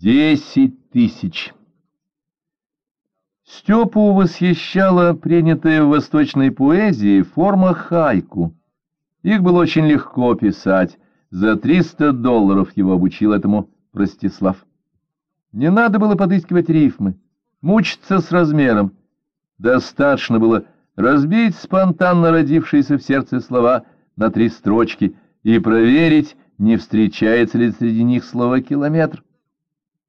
Десять тысяч. Степу восхищала принятая в восточной поэзии форма хайку. Их было очень легко писать. За триста долларов его обучил этому Простислав. Не надо было подыскивать рифмы, мучиться с размером. Достаточно было разбить спонтанно родившиеся в сердце слова на три строчки и проверить, не встречается ли среди них слово «километр».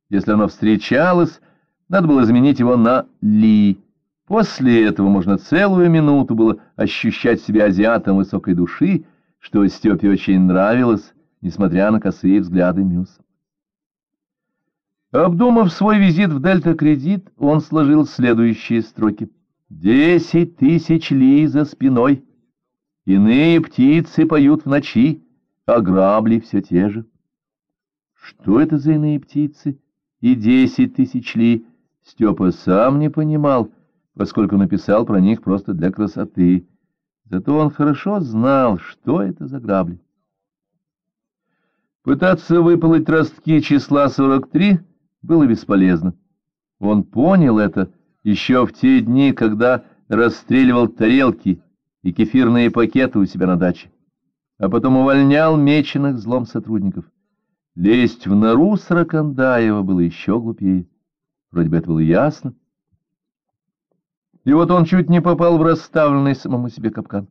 Если оно встречалось, надо было заменить его на «ли». После этого можно целую минуту было ощущать себя азиатом высокой души, что Степе очень нравилось, несмотря на косые взгляды Мюс. Обдумав свой визит в Дельта-кредит, он сложил следующие строки. «Десять тысяч ли за спиной. Иные птицы поют в ночи, а грабли все те же». Что это за иные птицы? И десять тысяч ли? Степа сам не понимал, поскольку написал про них просто для красоты. Зато он хорошо знал, что это за грабли. Пытаться выпалить ростки числа сорок три было бесполезно. Он понял это еще в те дни, когда расстреливал тарелки и кефирные пакеты у себя на даче, а потом увольнял меченых злом сотрудников. Лезть в нору Сракандаева было еще глупее. Вроде бы это было ясно. И вот он чуть не попал в расставленный самому себе капкан.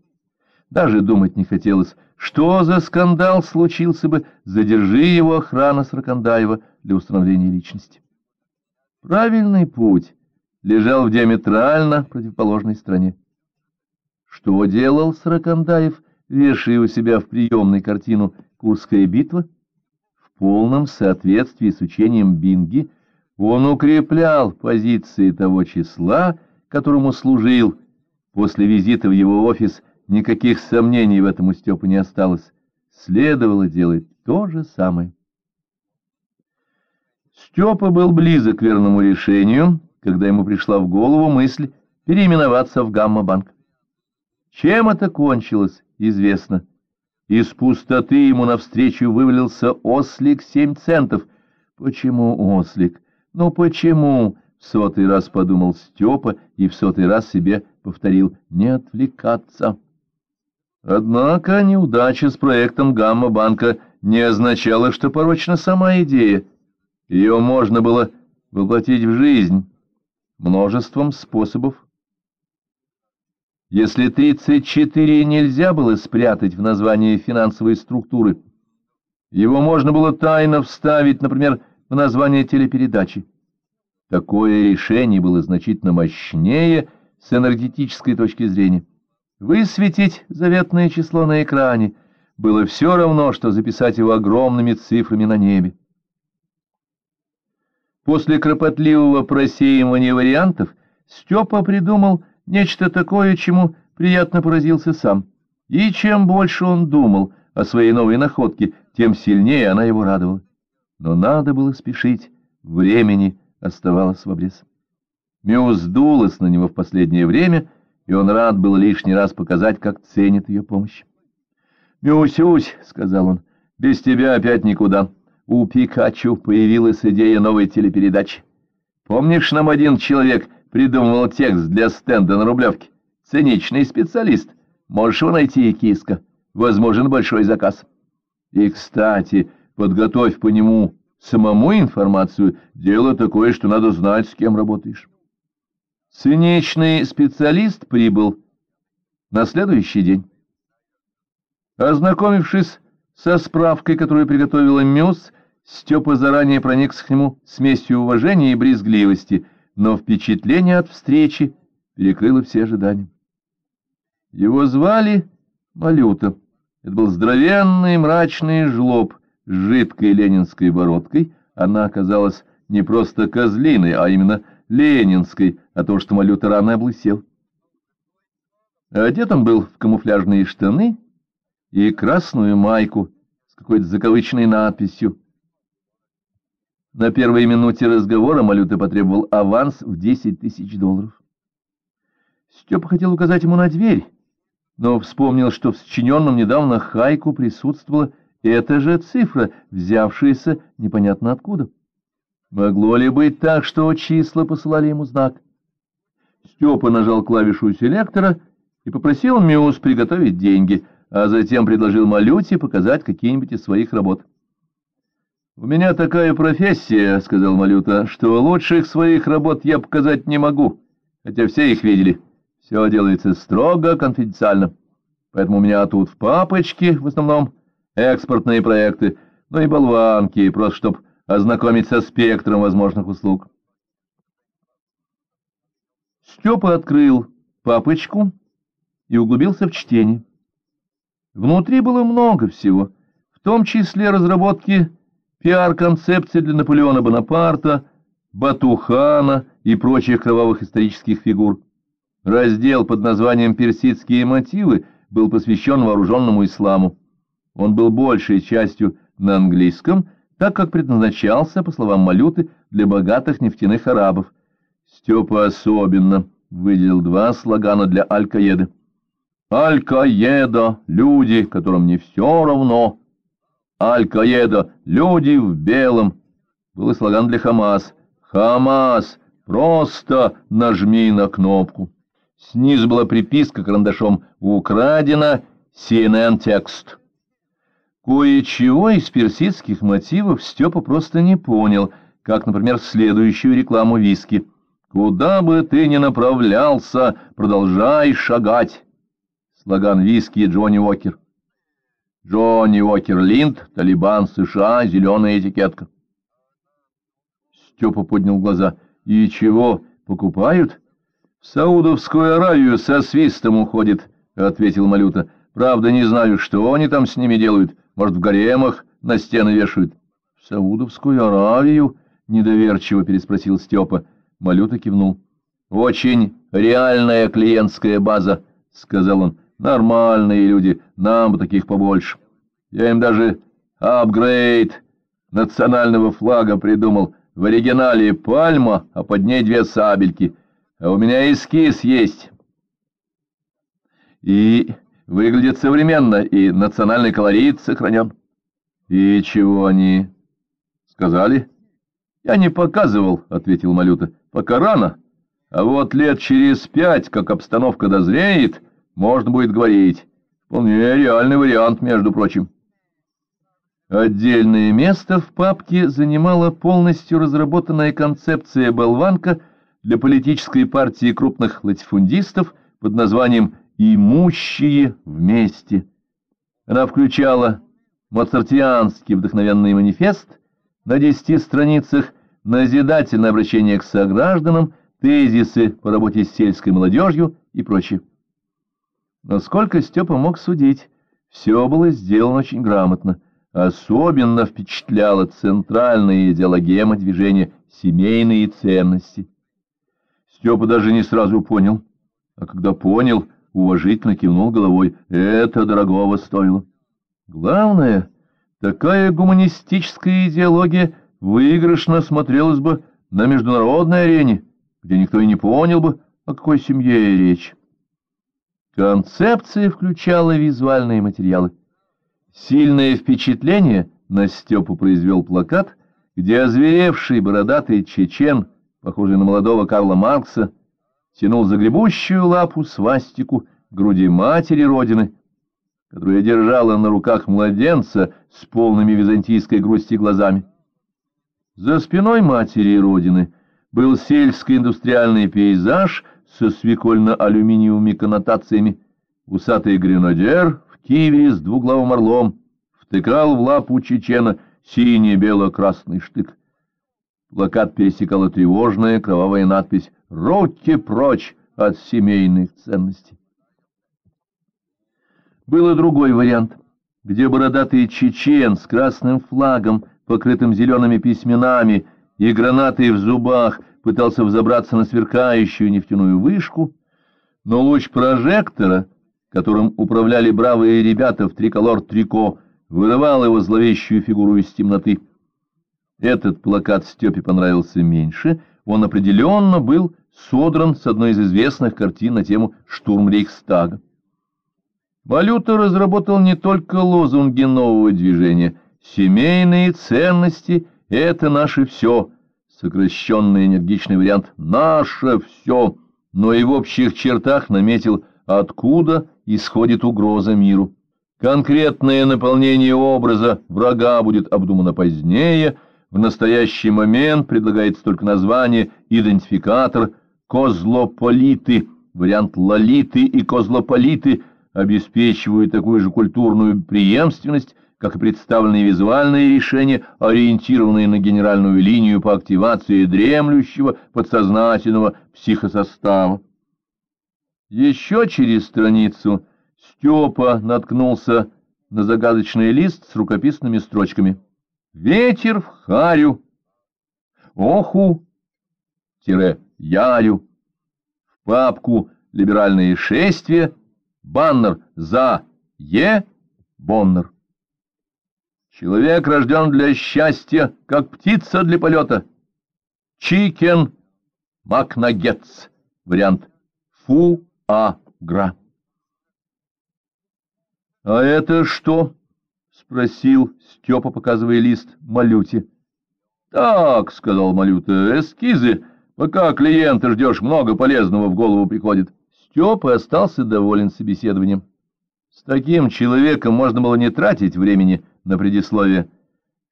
Даже думать не хотелось, что за скандал случился бы, задержи его охрана Сракандаева для установления личности. Правильный путь лежал в диаметрально противоположной стране. Что делал Сракандаев, вешая у себя в приемной картину «Курская битва»? Полном соответствии с учением Бинги он укреплял позиции того числа, которому служил. После визита в его офис никаких сомнений в этом у Степа не осталось. Следовало делать то же самое. Степа был близок к верному решению, когда ему пришла в голову мысль переименоваться в Гамма-банк. Чем это кончилось, известно. Из пустоты ему навстречу вывалился ослик семь центов. Почему ослик? Ну почему? В сотый раз подумал Степа и в сотый раз себе повторил «не отвлекаться». Однако неудача с проектом Гамма-банка не означала, что порочна сама идея. Ее можно было воплотить в жизнь множеством способов. Если 34 нельзя было спрятать в названии финансовой структуры, его можно было тайно вставить, например, в название телепередачи. Такое решение было значительно мощнее с энергетической точки зрения. Высветить заветное число на экране было все равно, что записать его огромными цифрами на небе. После кропотливого просеивания вариантов Степа придумал нечто такое, чему приятно поразился сам. И чем больше он думал о своей новой находке, тем сильнее она его радовала. Но надо было спешить, времени оставалось в обрез. Мюс дулась на него в последнее время, и он рад был лишний раз показать, как ценит ее помощь. «Мюсюсь», — сказал он, — «без тебя опять никуда» у Пикачу появилась идея новой телепередачи. Помнишь, нам один человек придумывал текст для стенда на Рублевке? Циничный специалист. Можешь его найти, киска. Возможен большой заказ. И, кстати, подготовь по нему самому информацию. Дело такое, что надо знать, с кем работаешь. Циничный специалист прибыл на следующий день. Ознакомившись со справкой, которую приготовила Мюс, Степа заранее проникся к нему смесью уважения и брезгливости, но впечатление от встречи перекрыло все ожидания. Его звали Малюта. Это был здоровенный мрачный жлоб с жидкой ленинской бородкой. Она оказалась не просто козлиной, а именно ленинской, а то, что Малюта рано облысел. Одет он был в камуфляжные штаны и красную майку с какой-то закавычной надписью на первой минуте разговора Малюта потребовал аванс в десять тысяч долларов. Степа хотел указать ему на дверь, но вспомнил, что в сочиненном недавно хайку присутствовала эта же цифра, взявшаяся непонятно откуда. Могло ли быть так, что числа посылали ему знак? Степа нажал клавишу селектора и попросил Мюс приготовить деньги, а затем предложил Малюте показать какие-нибудь из своих работ. «У меня такая профессия, — сказал Малюта, — что лучших своих работ я показать не могу, хотя все их видели. Все делается строго конфиденциально. Поэтому у меня тут в папочке в основном экспортные проекты, ну и болванки, просто чтоб ознакомить со спектром возможных услуг. Степа открыл папочку и углубился в чтение. Внутри было много всего, в том числе разработки пиар-концепций для Наполеона Бонапарта, Батухана и прочих кровавых исторических фигур. Раздел под названием «Персидские мотивы» был посвящен вооруженному исламу. Он был большей частью на английском, так как предназначался, по словам Малюты, для богатых нефтяных арабов. Степа особенно выделил два слогана для Аль-Каеды. «Аль-Каеда — люди, которым не все равно». «Аль-Каеда — люди в белом». Был и слоган для Хамас. «Хамас, просто нажми на кнопку». Снизу была приписка карандашом «Украдено CNN-текст». Кое-чего из персидских мотивов Степа просто не понял, как, например, следующую рекламу виски. «Куда бы ты ни направлялся, продолжай шагать!» Слоган виски Джонни Уокер. Джонни Уокер Линд, Талибан, США, зеленая этикетка. Степа поднял глаза. «И чего, покупают?» «В Саудовскую Аравию со свистом уходит», — ответил Малюта. «Правда, не знаю, что они там с ними делают». Может, в гаремах на стены вешают? — В Саудовскую Аравию? — недоверчиво переспросил Степа. Малюта кивнул. — Очень реальная клиентская база, — сказал он. — Нормальные люди, нам бы таких побольше. Я им даже апгрейд национального флага придумал. В оригинале пальма, а под ней две сабельки. А у меня эскиз есть. И Выглядит современно, и национальный колорит сохранен. — И чего они сказали? — Я не показывал, — ответил Малюта. — Пока рано. А вот лет через пять, как обстановка дозреет, можно будет говорить. Вполне реальный вариант, между прочим. Отдельное место в папке занимала полностью разработанная концепция болванка для политической партии крупных латифундистов под названием имущие вместе. Она включала моцартианский вдохновенный манифест на десяти страницах, назидательное обращение к согражданам, тезисы по работе с сельской молодежью и прочее. Насколько Степа мог судить, все было сделано очень грамотно. Особенно впечатляла центральная идеологема движения «семейные ценности». Степа даже не сразу понял, а когда понял — уважительно кивнул головой. Это дорогого стоило. Главное, такая гуманистическая идеология выигрышно смотрелась бы на международной арене, где никто и не понял бы, о какой семье речь. Концепция включала визуальные материалы. Сильное впечатление на Степу произвел плакат, где озверевший бородатый чечен, похожий на молодого Карла Маркса, тянул загребущую лапу свастику груди матери Родины, которая держала на руках младенца с полными византийской грусти глазами. За спиной матери Родины был сельско-индустриальный пейзаж со свекольно-алюминиевыми коннотациями. Усатый гренадер в киве с двуглавым орлом втыкал в лапу чечена синий-бело-красный штык. Плакат пересекала тревожная кровавая надпись «Руки прочь от семейных ценностей». Был и другой вариант, где бородатый чечен с красным флагом, покрытым зелеными письменами и гранатой в зубах, пытался взобраться на сверкающую нефтяную вышку, но луч прожектора, которым управляли бравые ребята в триколор-трико, вырывал его зловещую фигуру из темноты. Этот плакат Степе понравился меньше, он определенно был содран с одной из известных картин на тему «Штурм Рейхстага». Валюта разработал не только лозунги нового движения. Семейные ценности — это наше все. сокращенный энергичный вариант «наше все», но и в общих чертах наметил, откуда исходит угроза миру. Конкретное наполнение образа врага будет обдумано позднее, в настоящий момент предлагается только название «идентификатор козлополиты», вариант «лолиты» и «козлополиты» обеспечивают такую же культурную преемственность, как и представленные визуальные решения, ориентированные на генеральную линию по активации дремлющего подсознательного психосостава. Еще через страницу Степа наткнулся на загадочный лист с рукописными строчками. «Ветер в харю, оху, тире, ярю, в папку «Либеральные шествия», баннер «За Е. Боннер». Человек рожден для счастья, как птица для полета. Чикен Макнагетс. Вариант Фу-А-Гра. — А это что? — спросил Степа, показывая лист Малюте. — Так, — сказал Малюта, — эскизы. Пока клиента ждешь, много полезного в голову приходит. Степа остался доволен собеседованием. С таким человеком можно было не тратить времени на предисловие.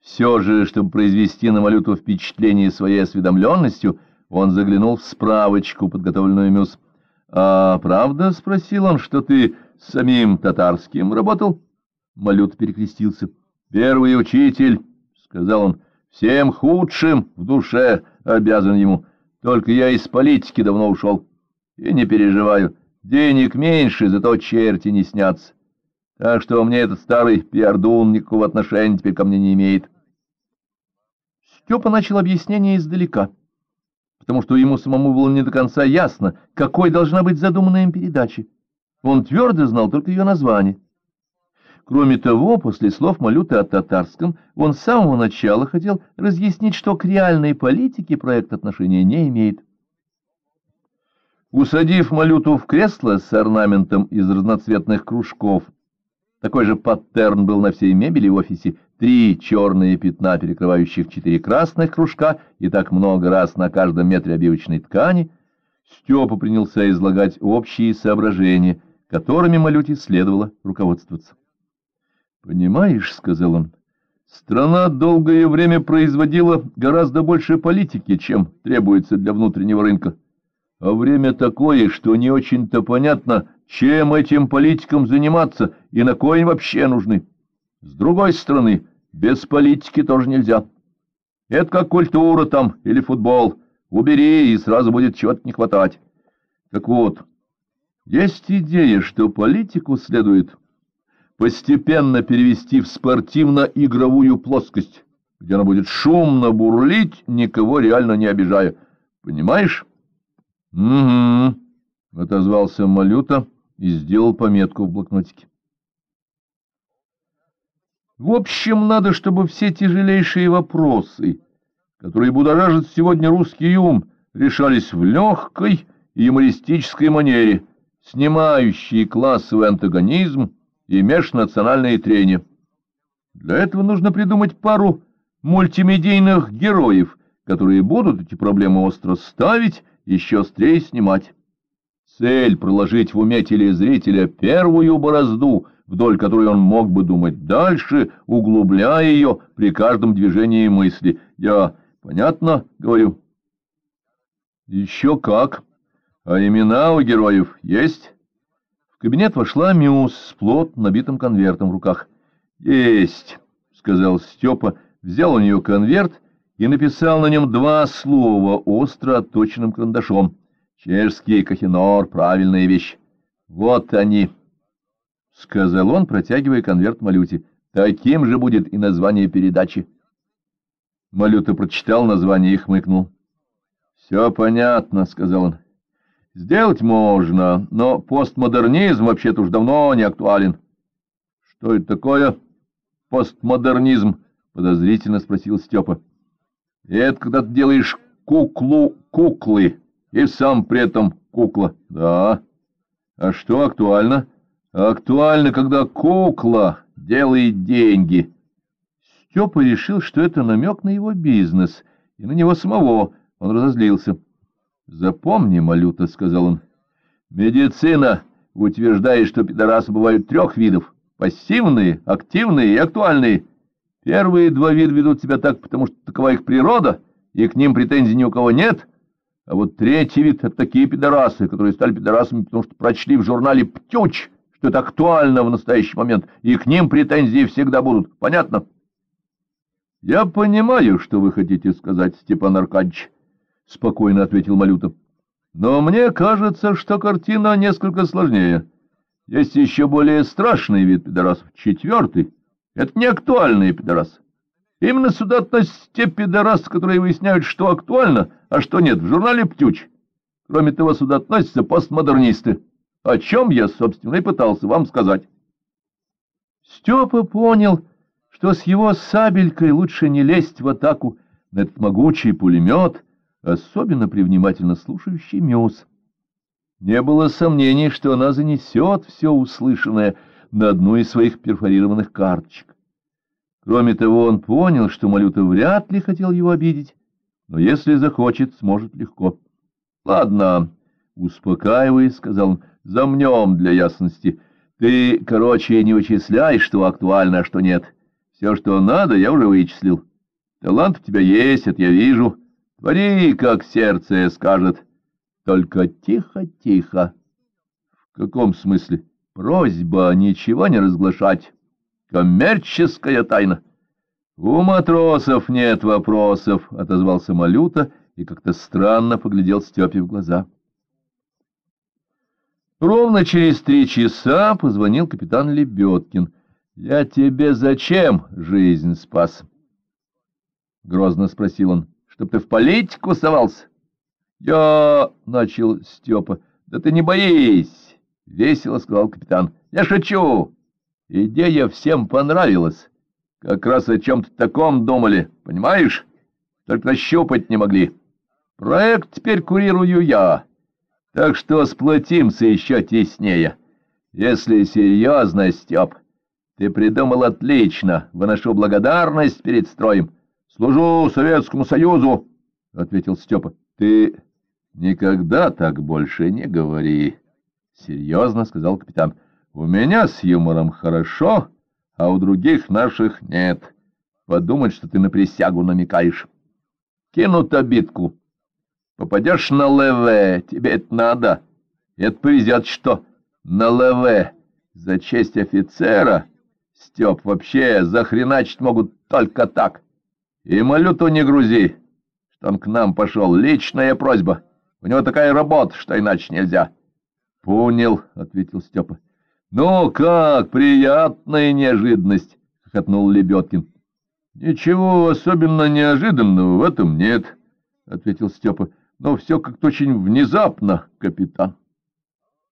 Все же, чтобы произвести на Малюту впечатление своей осведомленностью, он заглянул в справочку, подготовленную Мюс. — А правда, — спросил он, — что ты самим татарским работал? Малют перекрестился. — Первый учитель, — сказал он, — всем худшим в душе обязан ему. Только я из политики давно ушел. И не переживаю. Денег меньше, зато черти не снятся. Так что мне этот старый пиардун никакого отношения теперь ко мне не имеет. Степа начал объяснение издалека, потому что ему самому было не до конца ясно, какой должна быть задуманная им передача. Он твердо знал только ее название. Кроме того, после слов Малюты о татарском, он с самого начала хотел разъяснить, что к реальной политике проект отношения не имеет. Усадив Малюту в кресло с орнаментом из разноцветных кружков, такой же паттерн был на всей мебели в офисе, три черные пятна, перекрывающих четыре красных кружка, и так много раз на каждом метре обивочной ткани, Степа принялся излагать общие соображения, которыми Малюте следовало руководствоваться. «Понимаешь, — сказал он, — страна долгое время производила гораздо больше политики, чем требуется для внутреннего рынка. А время такое, что не очень-то понятно, чем этим политикам заниматься и на кой вообще нужны. С другой стороны, без политики тоже нельзя. Это как культура там или футбол. Убери, и сразу будет чего-то не хватать. Так вот, есть идея, что политику следует постепенно перевести в спортивно-игровую плоскость, где она будет шумно бурлить, никого реально не обижая. Понимаешь? — Угу, — отозвался Малюта и сделал пометку в блокнотике. В общем, надо, чтобы все тяжелейшие вопросы, которые будоражат сегодня русский ум, решались в легкой и юмористической манере, снимающей классовый антагонизм и межнациональные трения. Для этого нужно придумать пару мультимедийных героев, которые будут эти проблемы остро ставить, еще острее снимать. Цель — проложить в уме телезрителя первую борозду, вдоль которой он мог бы думать дальше, углубляя ее при каждом движении мысли. Я понятно говорю? Еще как. А имена у героев есть? В кабинет вошла Мюс с плотно набитым конвертом в руках. «Есть», — сказал Степа, взял у нее конверт и написал на нем два слова остро отточенным карандашом. «Чешский кахинор — правильная вещь. Вот они», — сказал он, протягивая конверт Малюте. «Таким же будет и название передачи». Малюта прочитал название и хмыкнул. «Все понятно», — сказал он. Сделать можно, но постмодернизм вообще-то уж давно не актуален. — Что это такое постмодернизм? — подозрительно спросил Степа. — Это когда ты делаешь куклу куклы, и сам при этом кукла. — Да. А что актуально? — Актуально, когда кукла делает деньги. Степа решил, что это намек на его бизнес, и на него самого. Он разозлился. «Запомни, Малюта», — сказал он, — «медицина утверждает, что пидорасы бывают трех видов — пассивные, активные и актуальные. Первые два вида ведут себя так, потому что такова их природа, и к ним претензий ни у кого нет, а вот третий вид — это такие пидорасы, которые стали пидорасами, потому что прочли в журнале «Птюч», что это актуально в настоящий момент, и к ним претензии всегда будут. Понятно? — Я понимаю, что вы хотите сказать, Степан Аркадьевич, — спокойно ответил Малюта. — Но мне кажется, что картина несколько сложнее. Есть еще более страшный вид пидорасов, четвертый. Это не актуальные пидорасы. Именно сюда относятся те пидорасы, которые выясняют, что актуально, а что нет, в журнале «Птюч». Кроме того, сюда относятся постмодернисты, о чем я, собственно, и пытался вам сказать. Степа понял, что с его сабелькой лучше не лезть в атаку на этот могучий пулемет, особенно при внимательно слушающий Мюс. Не было сомнений, что она занесет все услышанное на одну из своих перфорированных карточек. Кроме того, он понял, что Малюта вряд ли хотел его обидеть, но если захочет, сможет легко. — Ладно, — успокаиваясь, сказал он, — замнем для ясности. Ты, короче, не вычисляй, что актуально, а что нет. Все, что надо, я уже вычислил. Талант у тебя есть, это я вижу. Твори, как сердце скажет. Только тихо-тихо. В каком смысле? Просьба ничего не разглашать. Коммерческая тайна. У матросов нет вопросов, — отозвался Малюта и как-то странно поглядел Степе в глаза. Ровно через три часа позвонил капитан Лебедкин. — Я тебе зачем жизнь спас? — грозно спросил он. — Чтоб ты в политику совался? — Я... — начал Степа. — Да ты не боись! — весело сказал капитан. — Я шучу! Идея всем понравилась. Как раз о чем-то таком думали, понимаешь? Только нащупать не могли. Проект теперь курирую я, так что сплотимся еще теснее. Если серьезно, Степ, ты придумал отлично, выношу благодарность перед строем. Служу Советскому Союзу, — ответил Степа. Ты никогда так больше не говори, — серьезно сказал капитан. У меня с юмором хорошо, а у других наших нет. Подумать, что ты на присягу намекаешь. Кинут обидку. Попадешь на ЛВ, тебе это надо. Это повезет, что на ЛВ за честь офицера Степ вообще захреначить могут только так. И малюту не грузи, что он к нам пошел. Личная просьба. У него такая работа, что иначе нельзя. — Понял, — ответил Степа. «Ну как, приятная неожиданность!» — хохотнул Лебедкин. «Ничего особенно неожиданного в этом нет», — ответил Степа. «Но все как-то очень внезапно, капитан».